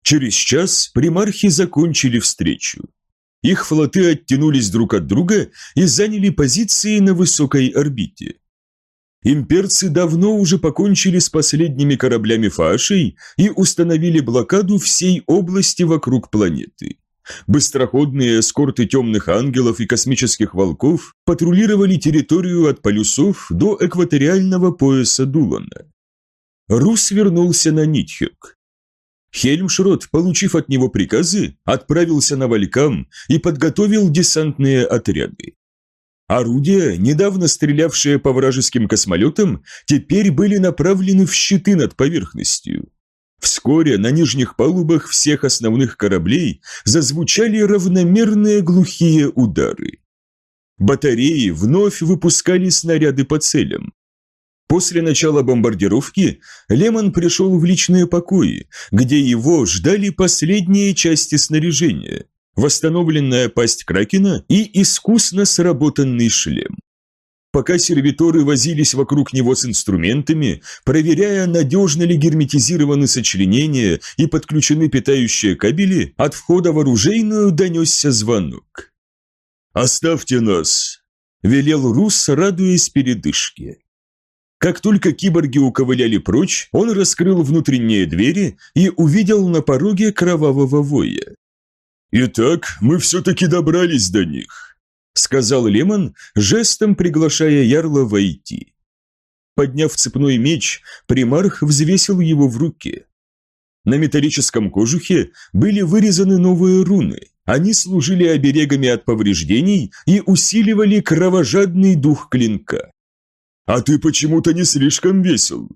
Через час примархи закончили встречу. Их флоты оттянулись друг от друга и заняли позиции на высокой орбите. Имперцы давно уже покончили с последними кораблями Фаашей и установили блокаду всей области вокруг планеты. Быстроходные эскорты темных ангелов и космических волков патрулировали территорию от полюсов до экваториального пояса Дулана. Рус вернулся на Нитхюк. Хельмшрот, получив от него приказы, отправился на Валькам и подготовил десантные отряды. Орудия, недавно стрелявшие по вражеским космолетам, теперь были направлены в щиты над поверхностью. Вскоре на нижних палубах всех основных кораблей зазвучали равномерные глухие удары. Батареи вновь выпускали снаряды по целям. После начала бомбардировки Лемон пришел в личные покои, где его ждали последние части снаряжения, восстановленная пасть Кракена и искусно сработанный шлем. Пока сервиторы возились вокруг него с инструментами, проверяя, надежно ли герметизированы сочленения и подключены питающие кабели, от входа в оружейную донесся звонок. «Оставьте нас!» – велел Рус, радуясь передышке. Как только киборги уковыляли прочь, он раскрыл внутренние двери и увидел на пороге кровавого воя. «Итак, мы все-таки добрались до них», — сказал Лемон, жестом приглашая Ярла войти. Подняв цепной меч, примарх взвесил его в руке. На металлическом кожухе были вырезаны новые руны. Они служили оберегами от повреждений и усиливали кровожадный дух клинка. «А ты почему-то не слишком весел».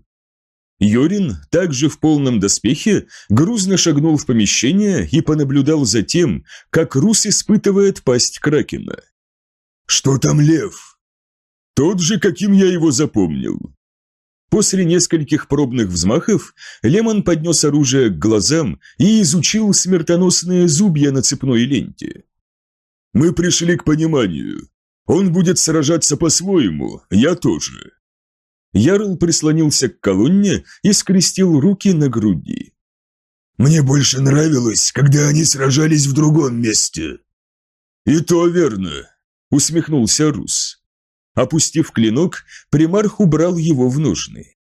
Йорин, также в полном доспехе, грузно шагнул в помещение и понаблюдал за тем, как Рус испытывает пасть Кракена. «Что там лев?» «Тот же, каким я его запомнил». После нескольких пробных взмахов Лемон поднес оружие к глазам и изучил смертоносные зубья на цепной ленте. «Мы пришли к пониманию. Он будет сражаться по-своему, я тоже». Ярл прислонился к колонне и скрестил руки на груди. «Мне больше нравилось, когда они сражались в другом месте». «И то верно», — усмехнулся Рус. Опустив клинок, примарх убрал его в ножны.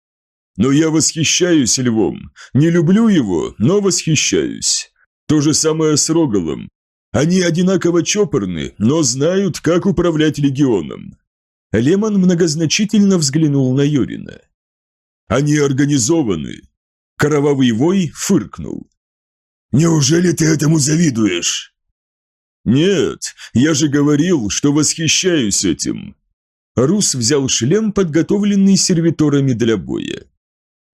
«Но я восхищаюсь львом. Не люблю его, но восхищаюсь. То же самое с Рогалом. Они одинаково чопорны, но знают, как управлять легионом». Лемон многозначительно взглянул на Йорина. «Они организованы». Кровавый вой фыркнул. «Неужели ты этому завидуешь?» «Нет, я же говорил, что восхищаюсь этим». Рус взял шлем, подготовленный сервиторами для боя.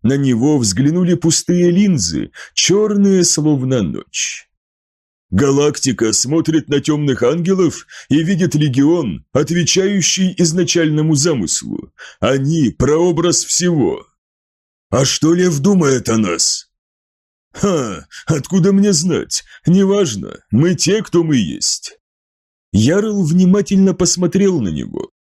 На него взглянули пустые линзы, черные, словно ночь. Галактика смотрит на темных ангелов и видит легион, отвечающий изначальному замыслу. Они – прообраз всего. А что Лев думает о нас? Ха, откуда мне знать? Неважно, мы те, кто мы есть. Ярл внимательно посмотрел на него.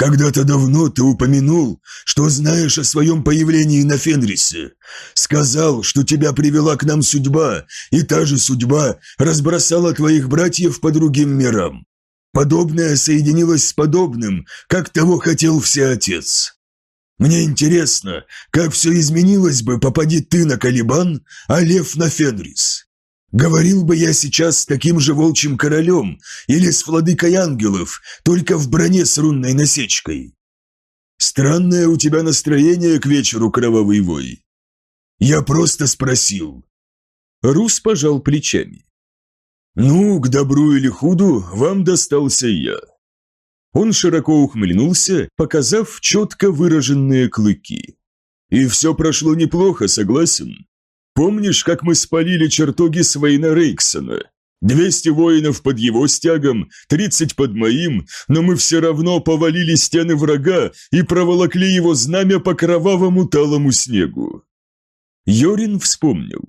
Когда-то давно ты упомянул, что знаешь о своем появлении на Фенрисе. Сказал, что тебя привела к нам судьба, и та же судьба разбросала твоих братьев по другим мирам. Подобное соединилось с подобным, как того хотел Всеотец. Мне интересно, как все изменилось бы, попади ты на Калибан, а Лев на Фенрис. Говорил бы я сейчас с таким же волчьим королем или с владыкой ангелов, только в броне с рунной насечкой. Странное у тебя настроение к вечеру, кровавый вой. Я просто спросил. Рус пожал плечами. Ну, к добру или худу вам достался я. Он широко ухмыльнулся, показав четко выраженные клыки. И все прошло неплохо, согласен? Помнишь, как мы спалили чертоги Свейна Рейксона? Двести воинов под его стягом, тридцать под моим, но мы все равно повалили стены врага и проволокли его знамя по кровавому талому снегу. Йорин вспомнил.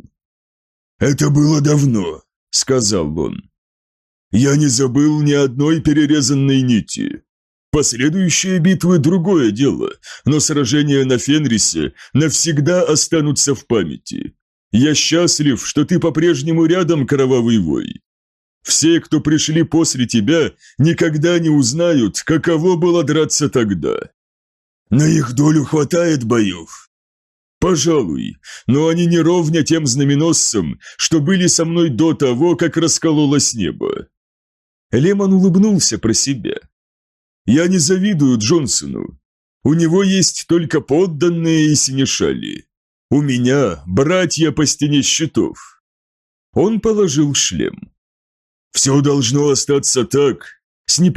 «Это было давно», — сказал он. «Я не забыл ни одной перерезанной нити. Последующие битвы – другое дело, но сражения на Фенрисе навсегда останутся в памяти. Я счастлив, что ты по-прежнему рядом, кровавый вой. Все, кто пришли после тебя, никогда не узнают, каково было драться тогда. На их долю хватает боев. Пожалуй, но они не ровня тем знаменосцам, что были со мной до того, как раскололось небо. Лемон улыбнулся про себя. Я не завидую Джонсону. У него есть только подданные и синешали. У меня братья по стене щитов. Он положил шлем. Все должно остаться так, с непри